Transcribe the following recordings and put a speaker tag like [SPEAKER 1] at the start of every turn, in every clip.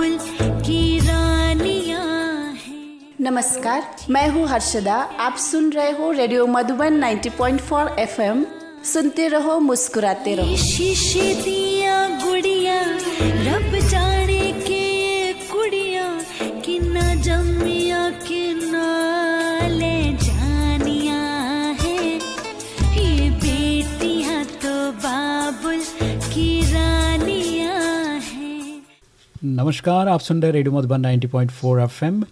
[SPEAKER 1] बाबुल की रानियाँ हैं।
[SPEAKER 2] नमस्कार मैं हूँ हर्षदा। आप सुन रहे हो रेडियो मधुबन 90.4 एफएम। सुनते रहो मुस्कुराते रहो।
[SPEAKER 1] शीशे
[SPEAKER 3] नमस्कार, आप सुन रहे रेडियो मधुबन 90.4 एफएम।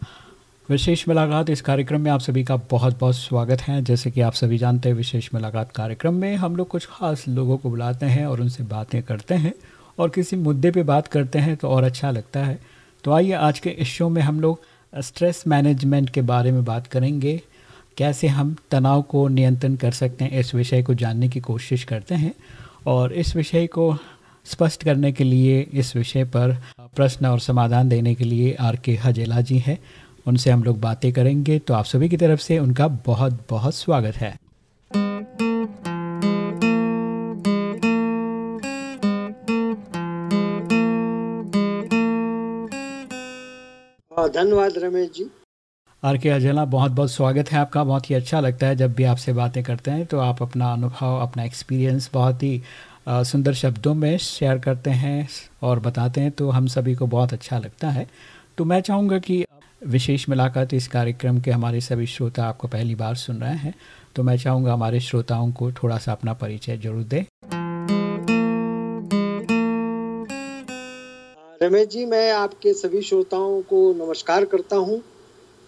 [SPEAKER 3] विशेष मुलाकात इस कार्यक्रम में आप सभी का बहुत बहुत स्वागत है। जैसे कि आप सभी जानते हैं, विशेष मुलाकात कार्यक्रम में हम लोग कुछ खास लोगों को बुलाते हैं और उनसे बातें करते हैं और किसी मुद्दे पे बात करते हैं तो और अच्छा लगता है। तो आइए आज के इस शो में हम लोग स्ट्रेस मैनेजमेंट के बारे में बात करेंगे। कैसे हम तनाव को नियंत्रण कर सकते हैं इस विषय को जानने की कोशिश करते हैं और इस विषय को स्पष्ट करने के लिए इस विषय पर प्रश्न और समाधान देने के लिए आर के हजेला जी हैं। उनसे हम लोग बातें करेंगे। तो आप सभी की तरफ़ से उनका बहुत बहुत स्वागत है।
[SPEAKER 4] धन्यवाद रमेश जी।
[SPEAKER 3] आर के हजेला बहुत बहुत स्वागत है आपका। बहुत ही अच्छा लगता है जब भी आपसे बातें करते हैं तो आप अपना अनुभव अपना एक्सपीरियंस बहुत ही सुंदर शब्दों में शेयर करते हैं और बताते हैं तो हम सभी को बहुत अच्छा लगता है। तो मैं चाहूँगा कि विशेष मुलाकात इस कार्यक्रम के हमारे सभी श्रोता आपको पहली बार सुन रहे हैं तो मैं चाहूँगा हमारे श्रोताओं को थोड़ा सा अपना परिचय ज़रूर दें।
[SPEAKER 4] रमेश जी, मैं आपके सभी श्रोताओं को नमस्कार करता हूँ।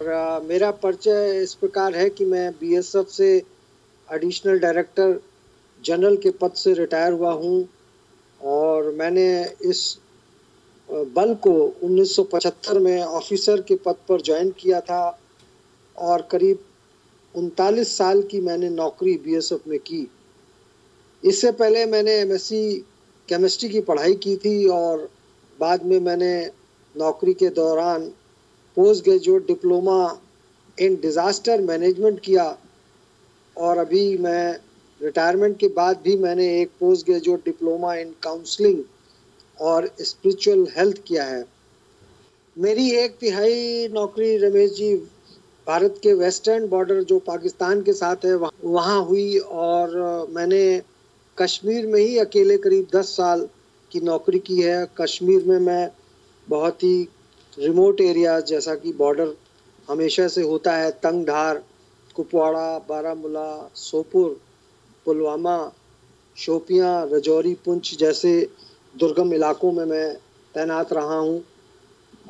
[SPEAKER 4] और मेरा परिचय इस प्रकार है कि मैं बीएसएफ से एडिशनल डायरेक्टर जनरल के पद से रिटायर हुआ हूँ और मैंने इस बल को 1975 में ऑफिसर के पद पर ज्वाइन किया था और करीब उनतालीस साल की मैंने नौकरी बीएसएफ में की। इससे पहले मैंने एमएससी केमिस्ट्री की पढ़ाई की थी और बाद में मैंने नौकरी के दौरान post graduate diploma in disaster management किया और अभी मैं रिटायरमेंट के बाद भी मैंने एक post graduate diploma in counselling और स्पिरिचुअल हेल्थ किया है। मेरी एक तिहाई नौकरी रमेश जी, भारत के वेस्टर्न बॉर्डर जो पाकिस्तान के साथ है, वहाँ- हुई और मैंने कश्मीर में ही अकेले करीब 10 साल की नौकरी की है। कश्मीर में मैं बहुत ही रिमोट एरिया जैसा कि बॉर्डर हमेशा से होता है। तंग धार कुपवाड़ा, बारामूला, सोपुर पुलवामा शोपियाँ रजौरी पुंछ जैसे दुर्गम इलाकों में मैं तैनात रहा हूँ।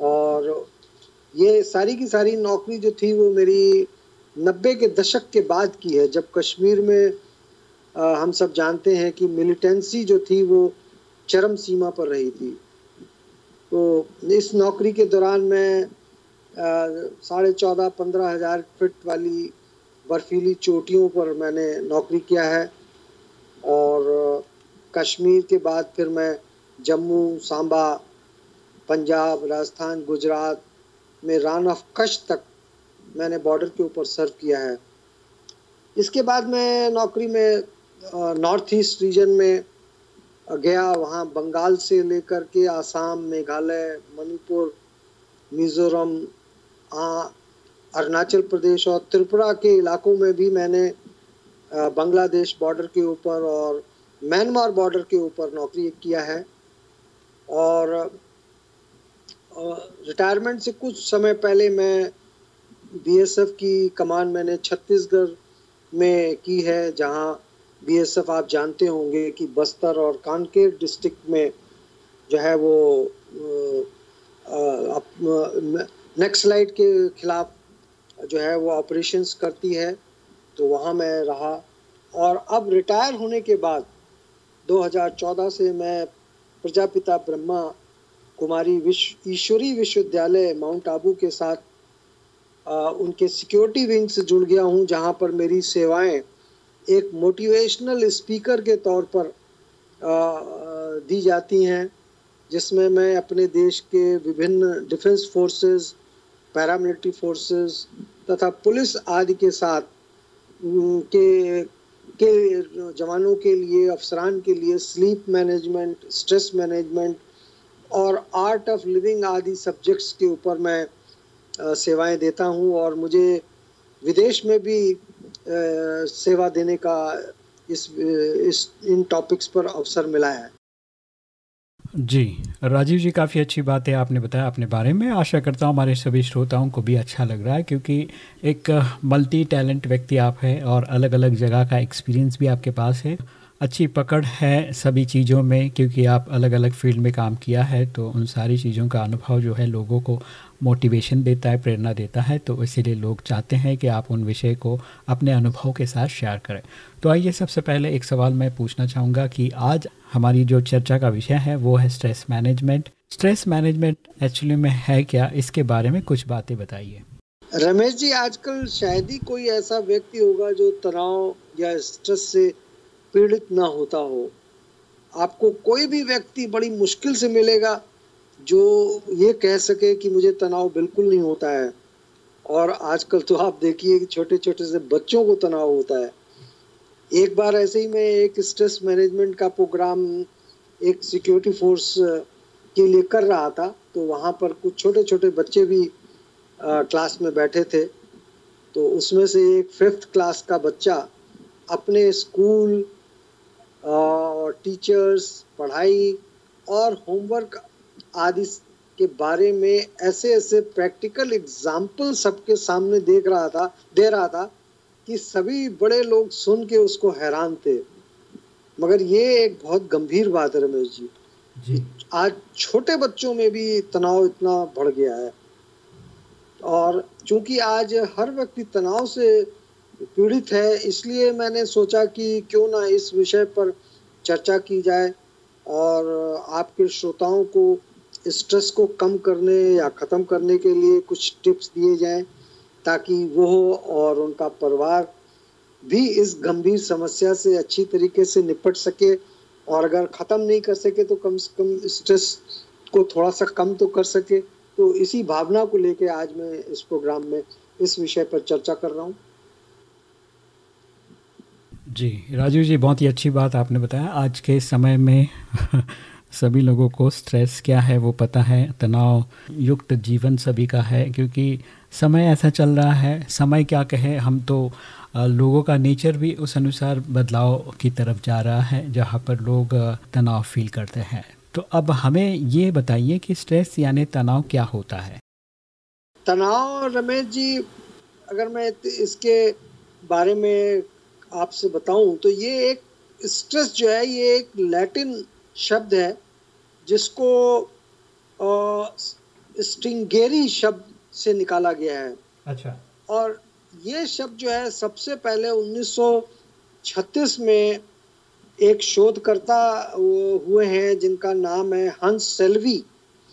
[SPEAKER 4] और ये सारी की सारी नौकरी जो थी वो मेरी नब्बे के दशक के बाद की है। जब कश्मीर में अ, हम सब जानते हैं कि मिलिटेंसी जो थी वो चरम सीमा पर रही थी। तो इस नौकरी के दौरान मैं साढ़े चौदह पंद्रह हज़ार फिट वाली बर्फीली चोटियों पर मैंने नौकरी किया है और कश्मीर के बाद फिर मैं जम्मू, सांबा, पंजाब, राजस्थान, गुजरात में रान ऑफ़ कच्छ तक मैंने बॉर्डर के ऊपर सर्व किया है। इसके बाद मैं नौकरी में नॉर्थ ईस्ट रीजन में गया। वहाँ बंगाल से लेकर के आसाम, मेघालय, मणिपुर, मिजोरम अरुणाचल प्रदेश और त्रिपुरा के इलाकों में भी मैंने बांग्लादेश बॉर्डर के ऊपर और म्यांमार बॉर्डर के ऊपर नौकरी किया है। और रिटायरमेंट से कुछ समय पहले मैं बीएसएफ की कमान मैंने छत्तीसगढ़ में की है, जहाँ बीएसएफ आप जानते होंगे कि बस्तर और कानकेर डिस्ट्रिक्ट में जो है वो नक्सलाइट के खिलाफ जो है वो ऑपरेशंस करती है तो वहाँ मैं रहा। और अब रिटायर होने के बाद 2014 से मैं प्रजापिता ब्रह्मा कुमारी विश्व ईश्वरी विश्वविद्यालय माउंट आबू के साथ आ, उनके सिक्योरिटी विंग से जुड़ गया हूँ जहाँ पर मेरी सेवाएँ एक मोटिवेशनल स्पीकर के तौर पर आ, दी जाती हैं जिसमें मैं अपने देश के विभिन्न डिफेंस फोर्सेस पैरामिलिट्री फोर्सेस तथा पुलिस आदि के साथ के के जवानों के लिए, अफसरान के लिए स्लीप मैनेजमेंट स्ट्रेस मैनेजमेंट और आर्ट ऑफ़ लिविंग आदि सब्जेक्ट्स के ऊपर मैं सेवाएँ देता हूँ और मुझे विदेश में भी सेवा देने का इस इस, इन टॉपिक्स पर अवसर मिला है।
[SPEAKER 3] जी, राजीव जी, काफ़ी अच्छी बात है आपने बताया अपने बारे में। आशा करता हूँ हमारे सभी श्रोताओं को भी अच्छा लग रहा है, क्योंकि एक मल्टी टैलेंट व्यक्ति आप हैं और अलग अलग जगह का एक्सपीरियंस भी आपके पास है। अच्छी पकड़ है सभी चीज़ों में, क्योंकि आप अलग अलग फ़ील्ड में काम किया है तो उन सारी चीज़ों का अनुभव जो है लोगों को मोटिवेशन देता है, प्रेरणा देता है तो इसीलिए लोग चाहते हैं कि आप उन विषय को अपने अनुभव के साथ शेयर करें। तो आइए सबसे पहले एक सवाल मैं पूछना चाहूँगा कि आज हमारी जो चर्चा का विषय है, वो है stress management stress management actually में है क्या? इसके बारे में कुछ बातें बताइए।
[SPEAKER 4] रमेश जी, आजकल शायद ही कोई ऐसा व्यक्ति होगा जो तनाव या स्ट्रेस से पीड़ित ना होता हो। आपको कोई भी व्यक्ति बड़ी मुश्किल से मिलेगा जो ये कह सके कि मुझे तनाव बिल्कुल नहीं होता है। और आजकल तो आप देखिए कि छोटे छोटे से बच्चों को तनाव होता है। एक बार ऐसे ही मैं एक स्ट्रेस मैनेजमेंट का प्रोग्राम एक सिक्योरिटी फोर्स के लिए कर रहा था तो वहाँ पर कुछ छोटे छोटे बच्चे भी आ, क्लास में बैठे थे। तो उसमें से एक फिफ्थ क्लास का बच्चा अपने स्कूल और टीचर्स पढ़ाई और होमवर्क आदि के बारे में ऐसे ऐसे प्रैक्टिकल एग्ज़ाम्पल सबके सामने देख रहा था दे रहा था कि सभी बड़े लोग सुन के उसको हैरान थे। मगर ये एक बहुत गंभीर बात है रमेश जी, जी। आज छोटे बच्चों में भी तनाव इतना बढ़ गया है। और चूँकि आज हर व्यक्ति तनाव से पीड़ित है, इसलिए मैंने सोचा कि क्यों ना इस विषय पर चर्चा की जाए और आपके श्रोताओं को स्ट्रेस को कम करने या ख़त्म करने के लिए कुछ टिप्स दिए जाएँ ताकि वो और उनका परिवार भी इस गंभीर समस्या से अच्छी तरीके से निपट सके और अगर ख़त्म नहीं कर सके तो कम से कम स्ट्रेस को थोड़ा सा कम तो कर सके। तो इसी भावना को लेके आज मैं इस प्रोग्राम में इस विषय पर चर्चा कर रहा हूँ।
[SPEAKER 3] जी, राजीव जी, बहुत ही अच्छी बात आपने बताया। आज के समय में सभी लोगों को स्ट्रेस क्या है वो पता है, तनाव युक्त जीवन सभी का है, क्योंकि समय ऐसा चल रहा है, समय क्या कहे, हम तो लोगों का नेचर भी उस अनुसार बदलाव की तरफ़ जा रहा है, जहाँ पर लोग तनाव फील करते हैं। तो अब हमें ये बताइए कि स्ट्रेस यानी तनाव क्या होता है?
[SPEAKER 4] तनाव, रमेश जी, अगर मैं इसके बारे में आपसे बताऊँ तो ये एक स्ट्रेस जो है ये एक लैटिन शब्द है जिसको स्ट्रिंगेरी शब्द से निकाला गया है।
[SPEAKER 3] अच्छा।
[SPEAKER 4] और ये शब्द जो है सबसे पहले 1936 में एक शोधकर्ता हुए हैं जिनका नाम है हंस सेल्वी।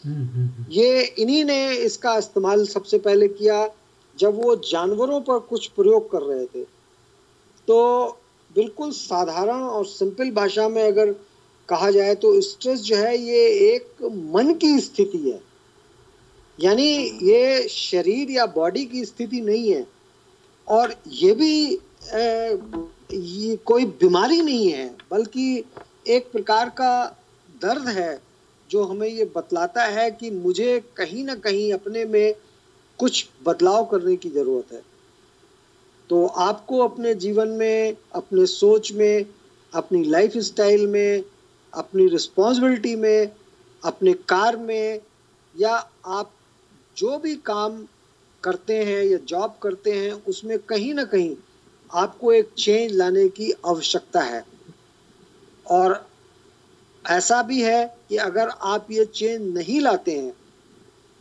[SPEAKER 4] हम्म, हम्म, हम्म। ये इन्हीं ने इसका इस्तेमाल सबसे पहले किया जब वो जानवरों पर कुछ प्रयोग कर रहे थे। तो बिल्कुल साधारण और सिंपल भाषा में अगर कहा जाए तो स्ट्रेस जो है ये एक मन की स्थिति है। यानी ये शरीर या बॉडी की स्थिति नहीं है। और ये भी ए, ये कोई बीमारी नहीं है बल्कि एक प्रकार का दर्द है जो हमें ये बतलाता है कि मुझे कहीं ना कहीं अपने में कुछ बदलाव करने की ज़रूरत है। तो आपको अपने जीवन में, अपने सोच में, अपनी लाइफ स्टाइल में, अपनी रिस्पॉन्सिबिलिटी में, अपने कार में, या आप जो भी काम करते हैं या जॉब करते हैं, उसमें कहीं ना कहीं आपको एक चेंज लाने की आवश्यकता है। और ऐसा भी है कि अगर आप ये चेंज नहीं लाते हैं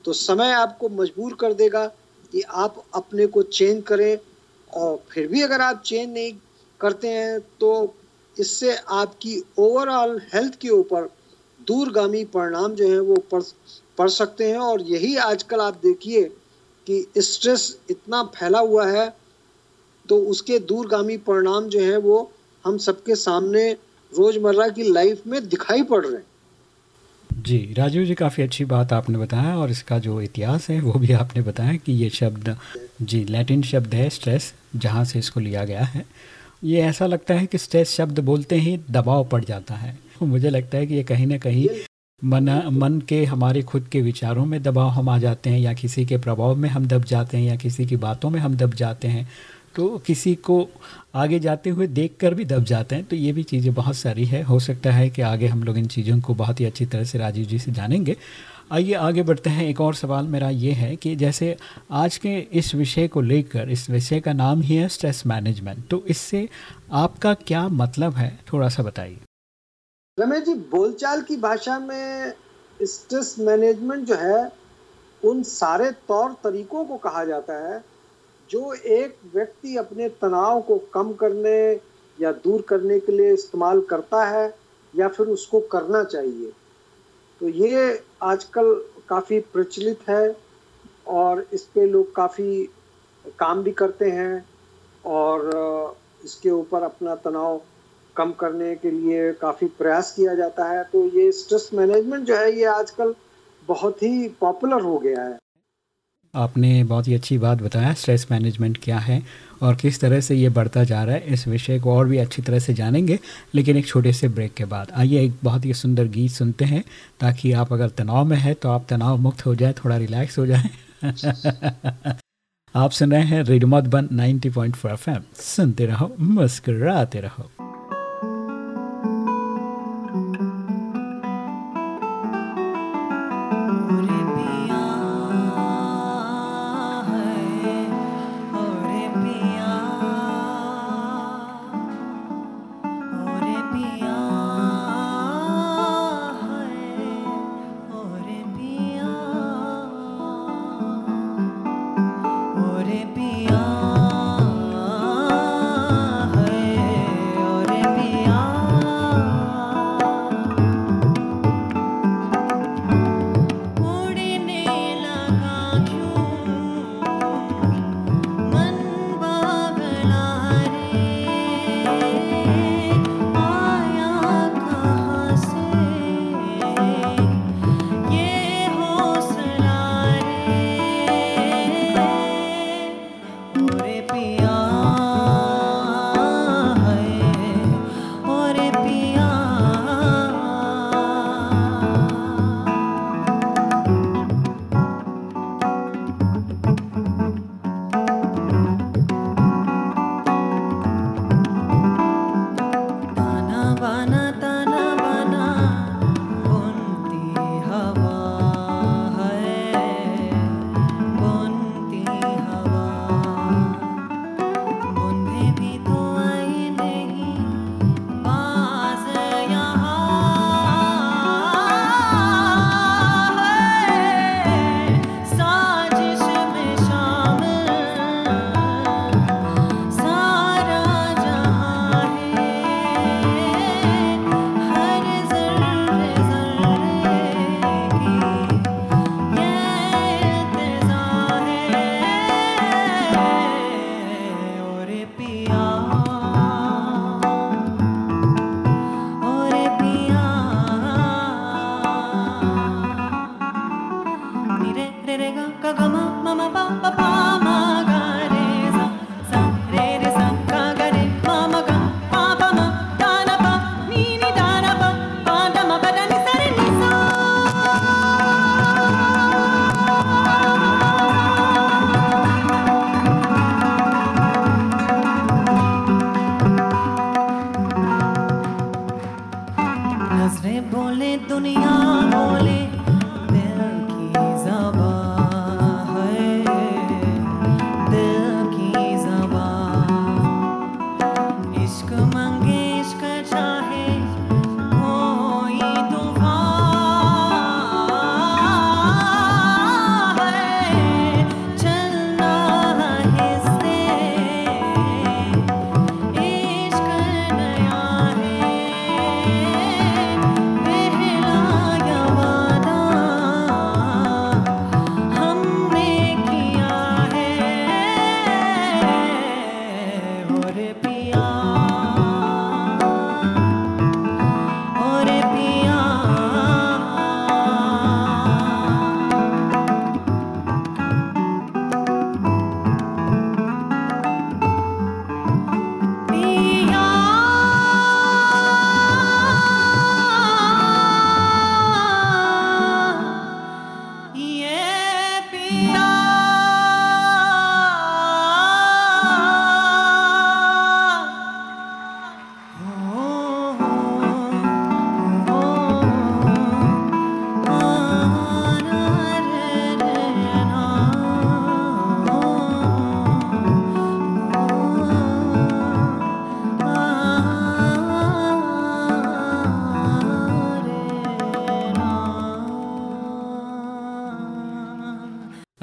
[SPEAKER 4] तो समय आपको मजबूर कर देगा कि आप अपने को चेंज करें फिर भी अगर आप चेंज नहीं करते हैं तो इससे आपकी ओवरऑल हेल्थ के ऊपर दूरगामी परिणाम जो है वो पड़ पड़ सकते हैं। और यही आजकल आप देखिए कि स्ट्रेस इतना फैला हुआ है तो उसके दूरगामी परिणाम जो है वो हम सबके सामने रोज़मर्रा की लाइफ में दिखाई पड़ रहे हैं।
[SPEAKER 3] जी, राजीव जी, काफ़ी अच्छी बात आपने बताया और इसका जो इतिहास है, वो भी आपने बताया कि ये शब्द, जी, लैटिन शब्द है, स्ट्रेस, जहाँ से इसको लिया गया है। ये ऐसा लगता है कि स्ट्रेस शब्द बोलते ही दबाव पड़ जाता है। मुझे लगता है कि ये कहीं ना कहीं
[SPEAKER 5] मन मन के, हमारे खुद के विचारों में दबाव हम आ जाते हैं या किसी के प्रभाव में हम दब जाते हैं या किसी की बातों में हम दब जाते हैं। तो किसी को आगे जाते हुए देखकर भी दब जाते हैं तो ये भी चीज़ें बहुत सारी है। हो सकता है कि आगे हम लोग इन चीज़ों को बहुत ही अच्छी तरह से राजीव जी से जानेंगे। आइए आगे बढ़ते हैं। एक और सवाल मेरा ये है कि जैसे आज के इस विषय को लेकर, इस विषय का नाम ही है स्ट्रेस मैनेजमेंट तो इससे आपका क्या मतलब है? थोड़ा सा बताइए।
[SPEAKER 4] रमेश जी, बोलचाल की भाषा में स्ट्रेस मैनेजमेंट जो है, उन सारे तौर तरीकों को कहा जाता है जो एक व्यक्ति अपने तनाव को कम करने या दूर करने के लिए इस्तेमाल करता है या फिर उसको करना चाहिए। तो ये आजकल काफ़ी प्रचलित है और इस पे लोग काफ़ी काम भी करते हैं और इसके ऊपर अपना तनाव कम करने के लिए काफ़ी प्रयास किया जाता है। तो ये स्ट्रेस मैनेजमेंट जो है ये आजकल बहुत ही पॉपुलर हो गया है।
[SPEAKER 5] आपने बहुत ही अच्छी बात बताया स्ट्रेस मैनेजमेंट क्या है और किस तरह से ये बढ़ता जा रहा है, इस विषय को और भी अच्छी तरह से जानेंगे, लेकिन एक छोटे से ब्रेक के बाद। आइए एक बहुत ही सुंदर गीत सुनते हैं, ताकि आप अगर तनाव में है तो आप तनाव मुक्त हो जाए, थोड़ा रिलैक्स हो जाए। आप सुन रहे हैं रेडियो मधुबन 90.4 एफएम। सुनते रहो, मुस्कराते रहो।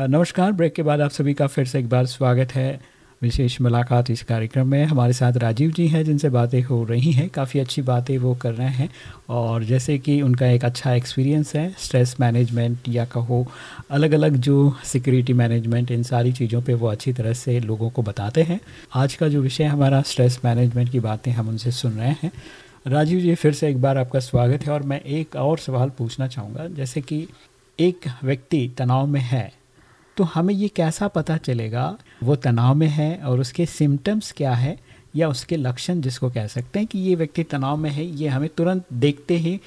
[SPEAKER 3] नमस्कार। ब्रेक के बाद आप सभी का फिर से एक बार स्वागत है। विशेष मुलाकात इस कार्यक्रम में। हमारे साथ राजीव जी हैं, जिनसे बातें हो रही हैं। काफ़ी अच्छी बातें वो कर रहे हैं। और जैसे कि उनका एक अच्छा एक्सपीरियंस है स्ट्रेस मैनेजमेंट या कहो अलग अलग जो सिक्योरिटी मैनेजमेंट इन सारी चीज़ों पे वो अच्छी तरह से लोगों को बताते हैं। आज का जो विषय हमारा स्ट्रेस मैनेजमेंट की बातें हम उनसे सुन रहे हैं। राजीव जी, फिर से एक बार आपका स्वागत है। और मैं एक और सवाल पूछना चाहूँगा। जैसे कि एक व्यक्ति तनाव में है तो हमें ये कैसा पता चलेगा? वो तनाव में है और उसके सिम्टम्स क्या है? या उसके लक्षण जिसको कह सकते हैं कि ये व्यक्ति तनाव में है ये हमें तुरंत देखते ही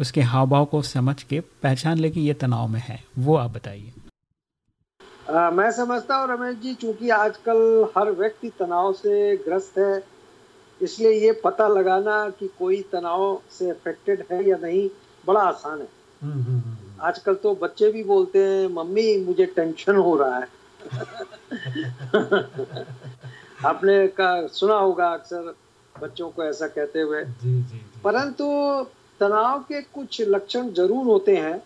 [SPEAKER 3] उसके हाव भाव को समझ के पहचान ले कि ये तनाव में है। वो आप बताइए।
[SPEAKER 4] मैं समझता हूँ रमेश जी चूँकि आजकल हर व्यक्ति तनाव से ग्रस्त है इसलिए ये पता लगाना कि कोई तनाव से अफेक्टेड है या नहीं बड़ा आसान है। हम्म, हम्म, हम्म। आजकल तो बच्चे भी बोलते हैं मम्मी मुझे टेंशन हो रहा है. आपने का सुना होगा अक्सर बच्चों को ऐसा कहते हुए। परंतु तनाव के कुछ लक्षण ज़रूर होते हैं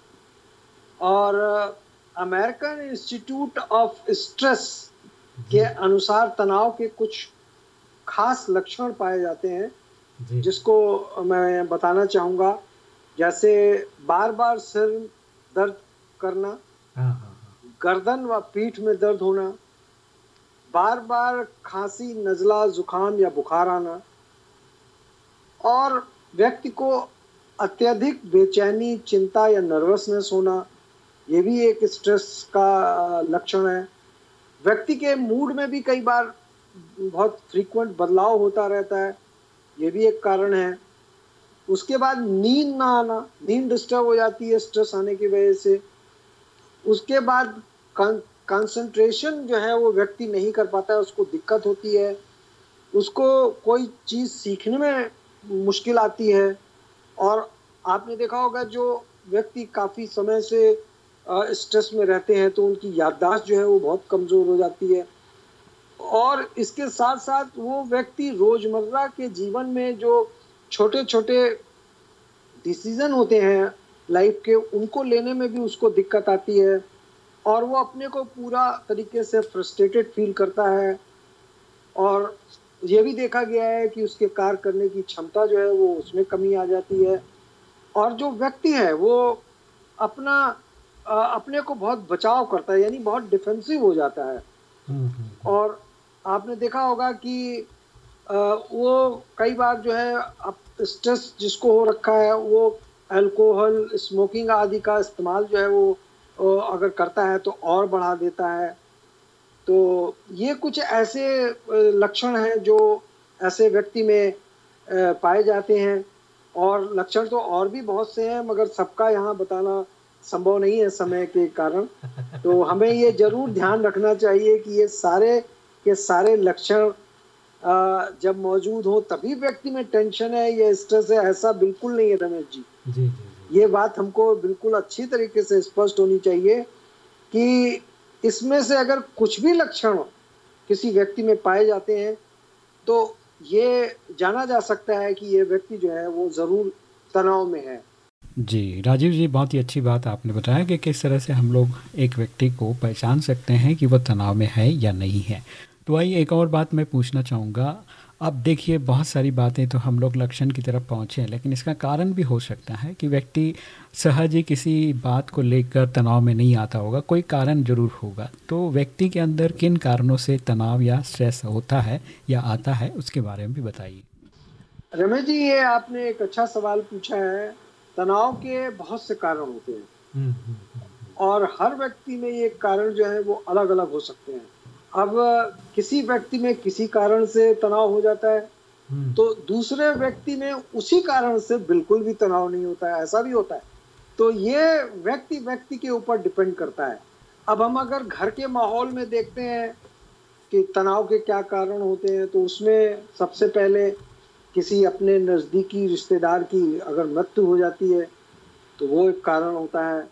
[SPEAKER 4] और अमेरिकन इंस्टीट्यूट ऑफ़ स्ट्रेस के अनुसार तनाव के कुछ खास लक्षण पाए जाते हैं जिसको मैं बताना चाहूँगा। जैसे बार बार सिर दर्द करना हाँ, हाँ, हाँ। गर्दन व पीठ में दर्द होना बार बार खांसी नजला जुकाम या बुखार आना और व्यक्ति को अत्यधिक बेचैनी चिंता या नर्वसनेस होना ये भी एक स्ट्रेस का लक्षण है व्यक्ति के मूड में भी कई बार बहुत फ्रीक्वेंट बदलाव होता रहता है ये भी एक कारण है उसके बाद नींद ना आना, नींद डिस्टर्ब हो जाती है स्ट्रेस आने की वजह से। उसके बाद कंसंट्रेशन जो है वो व्यक्ति नहीं कर पाता है, उसको दिक्कत होती है। उसको कोई चीज़ सीखने में मुश्किल आती है। और आपने देखा होगा जो व्यक्ति काफ़ी समय से स्ट्रेस में रहते हैं तो उनकी याददाश्त जो है वो बहुत कमज़ोर हो जाती है। और इसके साथ साथ वो व्यक्ति रोज़मर्रा के जीवन में जो छोटे छोटे डिसीज़न होते हैं लाइफ के उनको लेने में भी उसको दिक्कत आती है और वो अपने को पूरा तरीके से फ्रस्ट्रेटेड फील करता है और ये भी देखा गया है कि उसके कार्य करने की क्षमता जो है वो उसमें कमी आ जाती है और जो व्यक्ति है वो अपना अपने को बहुत बचाव करता है यानी बहुत डिफेंसिव हो जाता है हम्म, हम्म, हम्म। और आपने देखा होगा कि वो कई बार जो है, अब स्ट्रेस जिसको हो रखा है, वो अल्कोहल स्मोकिंग आदि का इस्तेमाल जो है वो अगर करता है तो और बढ़ा देता है। तो ये कुछ ऐसे लक्षण हैं जो ऐसे व्यक्ति में पाए जाते हैं। और लक्षण तो और भी बहुत से हैं, मगर सबका यहाँ बताना संभव नहीं है समय के कारण। तो हमें ये ज़रूर ध्यान रखना चाहिए कि ये सारे, के सारे लक्षण जब मौजूद हो तभी व्यक्ति में टेंशन है या स्ट्रेस है ऐसा बिल्कुल नहीं है रमेश जी। जी, जी, जी। ये बात हमको बिल्कुल अच्छी तरीके से स्पष्ट होनी चाहिए कि इसमें से अगर कुछ भी लक्षण किसी व्यक्ति में पाए जाते हैं तो ये जाना जा सकता है कि ये व्यक्ति जो है वो ज़रूर तनाव में है।
[SPEAKER 3] जी राजीव जी बहुत ही अच्छी बात आपने बताया कि किस तरह से हम लोग एक व्यक्ति को पहचान सकते हैं कि वो तनाव में है या नहीं है। तो आइए एक और बात मैं पूछना चाहूँगा। अब देखिए बहुत सारी बातें तो हम लोग लक्षण की तरफ़ पहुँचे हैं लेकिन इसका कारण भी हो सकता है कि व्यक्ति सहज ही किसी बात को लेकर तनाव में नहीं आता होगा कोई कारण ज़रूर होगा। तो व्यक्ति के अंदर किन कारणों से तनाव या स्ट्रेस होता है या आता है उसके बारे में भी बताइए।
[SPEAKER 4] रमेश जी ये आपने एक अच्छा सवाल पूछा है। तनाव के बहुत से कारण होते हैं। हम्म, हम्म, हम्म, और हर व्यक्ति में ये कारण जो है वो अलग अलग हो सकते हैं। अब किसी व्यक्ति में किसी कारण से तनाव हो जाता है हम्म। तो दूसरे व्यक्ति में उसी कारण से बिल्कुल भी तनाव नहीं होता है ऐसा भी होता है। तो ये व्यक्ति व्यक्ति के ऊपर डिपेंड करता है। अब हम अगर घर के माहौल में देखते हैं कि तनाव के क्या कारण होते हैं तो उसमें सबसे पहले किसी अपने नज़दीकी रिश्तेदार की अगर मृत्यु हो जाती है तो वो एक कारण होता है।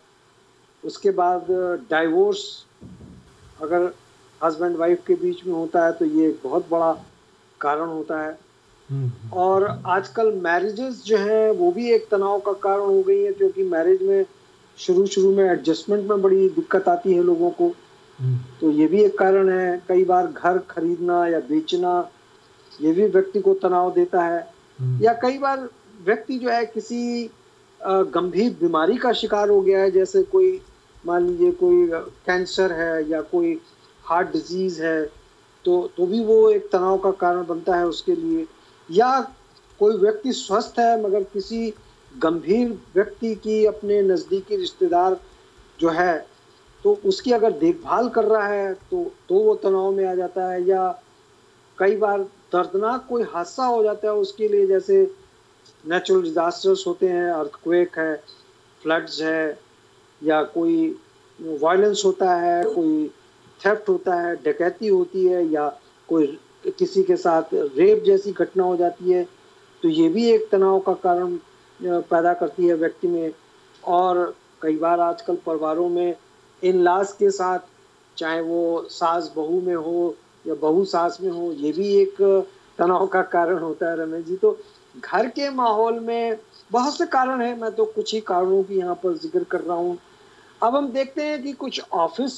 [SPEAKER 4] उसके बाद डाइवोर्स अगर हस्बैंड वाइफ के बीच में होता है तो ये एक बहुत बड़ा कारण होता है हम्म। और आजकल मैरिजेस जो हैं वो भी एक तनाव का कारण हो गई है क्योंकि मैरिज में शुरू शुरू में एडजस्टमेंट में बड़ी दिक्कत आती है लोगों को
[SPEAKER 3] हम्म।
[SPEAKER 4] तो ये भी एक कारण है कई बार घर खरीदना या बेचना ये भी व्यक्ति को तनाव देता है
[SPEAKER 3] हम्म।
[SPEAKER 4] या कई बार व्यक्ति जो है किसी गंभीर बीमारी का शिकार हो गया है जैसे कोई मान लीजिए कोई कैंसर है या कोई हार्ट डिज़ीज़ है तो तो भी वो एक तनाव का कारण बनता है उसके लिए। या कोई व्यक्ति स्वस्थ है, मगर किसी गंभीर व्यक्ति की अपने नज़दीकी रिश्तेदार जो है तो उसकी अगर देखभाल कर रहा है तो तो वो तनाव में आ जाता है। या कई बार दर्दनाक कोई हादसा हो जाता है उसके लिए, जैसे नेचुरल डिजास्टर्स होते हैं अर्थक्वेक है फ्लड्स है, या कोई वायलेंस होता है, कोई थेफ्ट होता है, डकैती होती है या कोई किसी के साथ रेप जैसी घटना हो जाती है तो ये भी एक तनाव का कारण पैदा करती है व्यक्ति में। और कई बार आजकल परिवारों में इन लाश के साथ, चाहे वो सास बहू में हो या बहू सास में हो, ये भी एक तनाव का कारण होता है रमेश जी। तो घर के माहौल में बहुत से कारण हैं, मैं तो कुछ ही कारणों की यहाँ पर ज़िक्र कर रहा हूँ। अब हम देखते हैं कि कुछ ऑफ़िस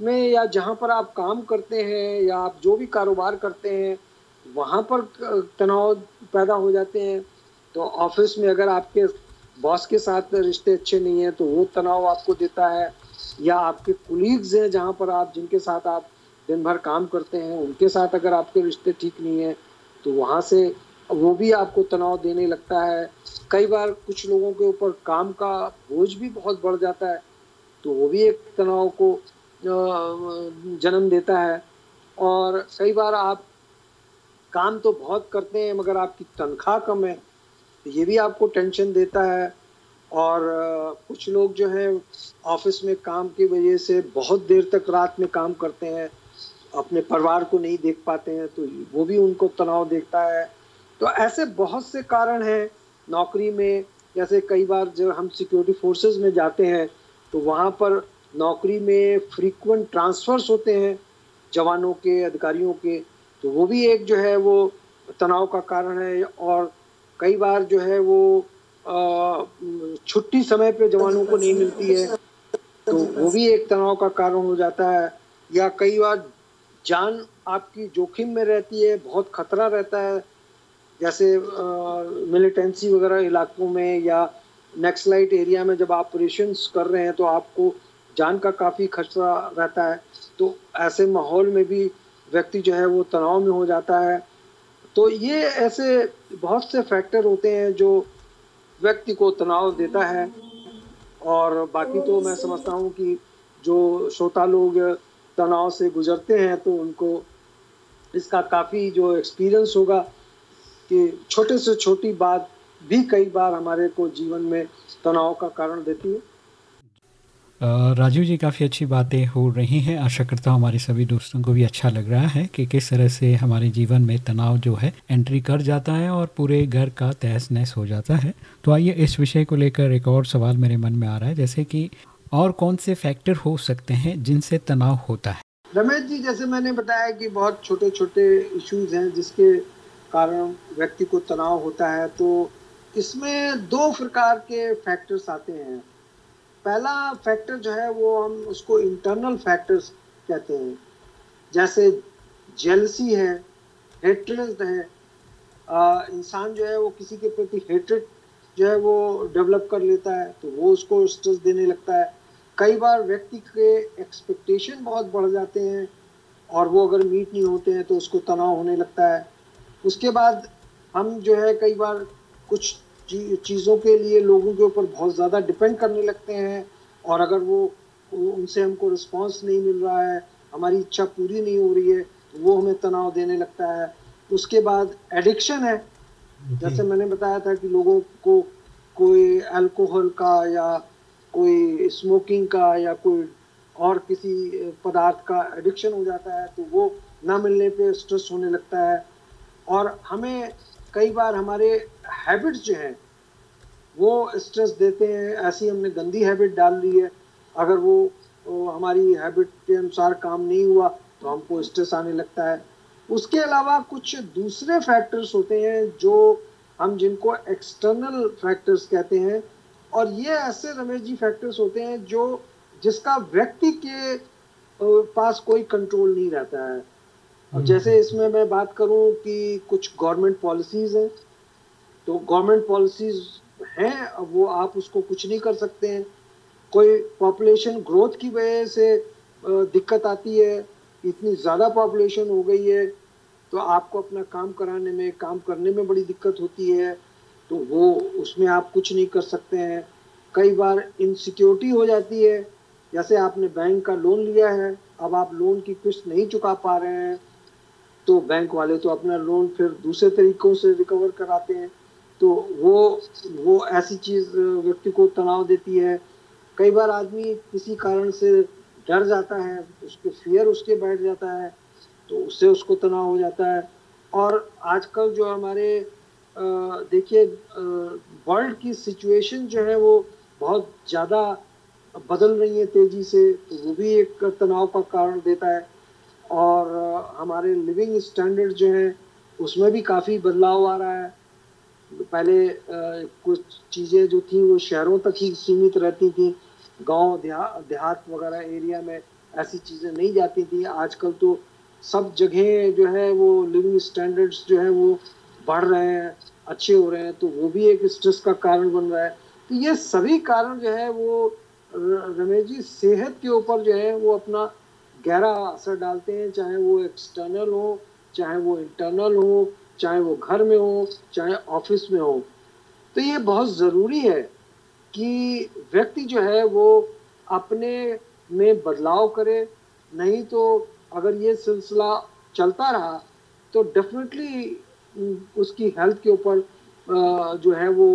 [SPEAKER 4] में या जहाँ पर आप काम करते हैं या आप जो भी कारोबार करते हैं, वहाँ पर तनाव पैदा हो जाते हैं। तो ऑफ़िस में अगर आपके बॉस के साथ रिश्ते अच्छे नहीं हैं तो वो तनाव आपको देता है। या आपके कुलीग्स हैं जहाँ पर आप, जिनके साथ आप दिन भर काम करते हैं, उनके साथ अगर आपके रिश्ते ठीक नहीं हैं तो वहाँ से वो भी आपको तनाव देने लगता है। कई बार कुछ लोगों के ऊपर काम का बोझ भी बहुत बढ़ जाता है तो वो भी एक तनाव को जन्म देता है। और कई बार आप काम तो बहुत करते हैं, मगर आपकी तनख्वाह कम है तो ये भी आपको टेंशन देता है। और कुछ लोग जो हैं ऑफ़िस में काम की वजह से बहुत देर तक रात में काम करते हैं, अपने परिवार को नहीं देख पाते हैं तो वो भी उनको तनाव देखता है। तो ऐसे बहुत से कारण हैं, नौकरी में। जैसे कई बार जब हम सिक्योरिटी फोर्सेस में जाते हैं तो वहाँ पर नौकरी में फ्रीक्वेंट ट्रांसफर्स होते हैं जवानों के, अधिकारियों के तो वो भी एक जो है वो तनाव का कारण है और कई बार जो है वो छुट्टी समय पे जवानों को नहीं मिलती है तो वो भी एक तनाव का कारण हो जाता है। या कई बार जान आपकी जोखिम में रहती है, बहुत खतरा रहता है, जैसे मिलिटेंसी वगैरह इलाकों में या नेक्सलाइट एरिया में जब ऑपरेशन कर रहे हैं तो आपको जान का काफ़ी खतरा रहता है। तो ऐसे माहौल में भी व्यक्ति जो है वो तनाव में हो जाता है। तो ये ऐसे बहुत से फैक्टर होते हैं जो व्यक्ति को तनाव देता है। और बाकी तो मैं समझता हूँ कि जो श्रोता लोग तनाव से गुजरते हैं तो उनको इसका काफ़ी जो एक्सपीरियंस होगा कि छोटे से छोटी बात भी कई बार हमारे को जीवन में तनाव का कारण देती है।
[SPEAKER 3] राजीव जी, काफ़ी अच्छी बातें हो रही हैं। आशा करता हूँ हमारे सभी दोस्तों को भी अच्छा लग रहा है कि किस तरह से हमारे जीवन में तनाव जो है एंट्री कर जाता है और पूरे घर का तहस नहस हो जाता है। तो आइए इस विषय को लेकर एक और सवाल मेरे मन में आ रहा है, जैसे कि और कौन से फैक्टर हो सकते हैं जिनसे तनाव होता है?
[SPEAKER 4] रमेश जी, जैसे मैंने बताया कि बहुत छोटे छोटे इश्यूज़ हैं जिसके कारण व्यक्ति को तनाव होता है तो इसमें दो प्रकार के फैक्टर्स आते हैं। पहला फैक्टर जो है वो हम उसको इंटरनल फैक्टर्स कहते हैं। जैसे जेलसी है हेट्रेड है इंसान जो है वो किसी के प्रति हेट्रेड जो है वो डेवलप कर लेता है तो वो उसको स्ट्रेस देने लगता है। कई बार व्यक्ति के एक्सपेक्टेशन बहुत बढ़ जाते हैं और वो अगर मीट नहीं होते हैं तो उसको तनाव होने लगता है। उसके बाद हम जो है कई बार कुछ चीज़ों के लिए लोगों के ऊपर बहुत ज़्यादा डिपेंड करने लगते हैं और अगर वो उनसे हमको रिस्पांस नहीं मिल रहा है हमारी इच्छा पूरी नहीं हो रही है तो वो हमें तनाव देने लगता है। उसके बाद एडिक्शन है। जैसे मैंने बताया था कि लोगों को कोई अल्कोहल का या कोई स्मोकिंग का या कोई और किसी पदार्थ का एडिक्शन हो जाता है तो वो ना मिलने पे स्ट्रेस होने लगता है। और हमें कई बार हमारे हैबिट्स जो हैं वो स्ट्रेस देते हैं। ऐसी हमने गंदी हैबिट डाल ली है। अगर वो, वो हमारी हैबिट के अनुसार काम नहीं हुआ तो हमको स्ट्रेस आने लगता है। उसके अलावा कुछ दूसरे फैक्टर्स होते हैं जो हम जिनको एक्सटर्नल फैक्टर्स कहते हैं। और ये ऐसे रमेश जी फैक्टर्स होते हैं जो जिसका व्यक्ति के पास कोई कंट्रोल नहीं रहता है। अब जैसे इसमें मैं बात करूँ कि कुछ गवर्नमेंट पॉलिसीज़ हैं तो गवर्नमेंट पॉलिसीज़ हैं, अब वो आप उसको कुछ नहीं कर सकते हैं। कोई पॉपुलेशन ग्रोथ की वजह से दिक्कत आती है, इतनी ज़्यादा पॉपुलेशन हो गई है तो आपको अपना काम कराने में, काम करने में बड़ी दिक्कत होती है तो वो उसमें आप कुछ नहीं कर सकते हैं। कई बार इनसिक्योरिटी हो जाती है, जैसे आपने बैंक का लोन लिया है, अब आप लोन की किस्त नहीं चुका पा रहे हैं तो बैंक वाले तो अपना लोन फिर दूसरे तरीकों से रिकवर कराते हैं। तो वो वो ऐसी चीज़ व्यक्ति को तनाव देती है। कई बार आदमी किसी कारण से डर जाता है, उसको फियर उसके बैठ जाता है तो उससे उसको तनाव हो जाता है। और आजकल जो हमारे देखिए वर्ल्ड की सिचुएशन जो है वो बहुत ज़्यादा बदल रही है तेज़ी से तो वो भी एक तनाव का कारण देता है। और हमारे लिविंग स्टैंडर्ड जो है, उसमें भी काफ़ी बदलाव आ रहा है। पहले कुछ चीज़ें जो थी, वो शहरों तक ही सीमित रहती थी। गाँव, देहा, देहात वगैरह एरिया में ऐसी चीज़ें नहीं जाती थी। आजकल तो सब जगह जो है, वो लिविंग स्टैंडर्ड्स जो है, वो बढ़ रहे हैं, अच्छे हो रहे हैं तो वो भी एक स्ट्रेस का कारण बन रहा है। तो ये सभी कारण जो है, वो रमेश जी, सेहत के ऊपर जो है, वो अपना गहरा असर डालते हैं, चाहे वो एक्सटर्नल हो, चाहे वो इंटरनल हो, चाहे वो घर में हो, चाहे ऑफ़िस में हो। तो ये बहुत ज़रूरी है कि व्यक्ति जो है वो अपने में बदलाव करे, नहीं तो अगर ये सिलसिला चलता रहा तो डेफिनेटली उसकी हेल्थ के ऊपर जो है वो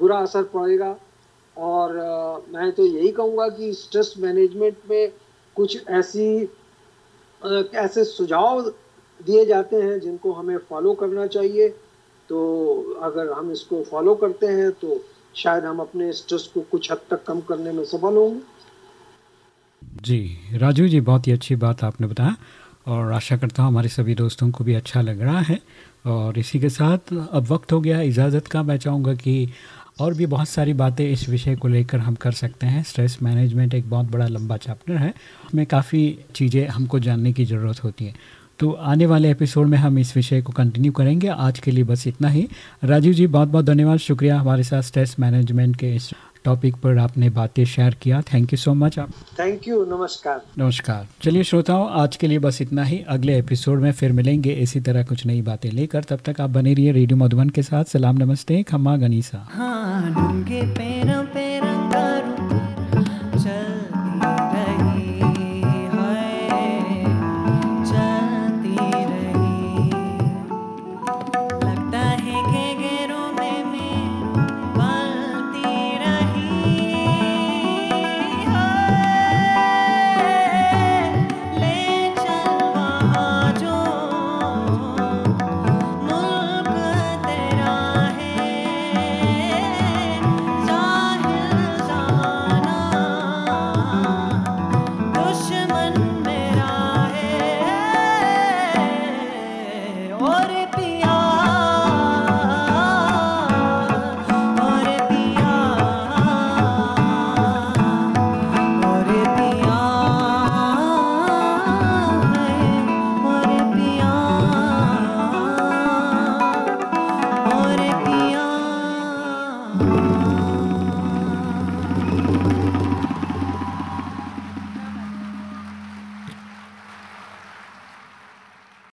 [SPEAKER 4] बुरा असर पड़ेगा। और मैं तो यही कहूँगा कि स्ट्रेस मैनेजमेंट में कुछ ऐसी ऐसे सुझाव दिए जाते हैं जिनको हमें फॉलो करना चाहिए। तो अगर हम इसको फॉलो करते हैं तो शायद हम अपने स्ट्रेस को कुछ हद तक कम करने में सफल होंगे।
[SPEAKER 3] जी, राजू जी, बहुत ही अच्छी बात आपने बताया और आशा करता हूँ हमारे सभी दोस्तों को भी अच्छा लग रहा है। और इसी के साथ अब वक्त हो गया इजाज़त का। मैं चाहूँगा कि और भी बहुत सारी बातें इस विषय को लेकर हम कर सकते हैं। स्ट्रेस मैनेजमेंट एक बहुत बड़ा लंबा चैप्टर है। उसमें काफ़ी चीज़ें हमको जानने की ज़रूरत होती है। तो आने वाले एपिसोड में हम इस विषय को कंटिन्यू करेंगे। आज के लिए बस इतना ही। राजीव जी बहुत बहुत धन्यवाद। शुक्रिया हमारे साथ स्ट्रेस मैनेजमेंट के इस टॉपिक पर आपने बातें शेयर किया. थैंक यू सो मच आप
[SPEAKER 4] थैंक यू नमस्कार.
[SPEAKER 3] नमस्कार. चलिए श्रोताओं आज के लिए बस इतना ही. अगले एपिसोड में फिर मिलेंगे. इसी तरह कुछ नई बातें लेकर. तब तक आप बने रहिए रेडियो मधुबन के साथ. सलाम नमस्ते. खम्मा गनीसा. हाँ,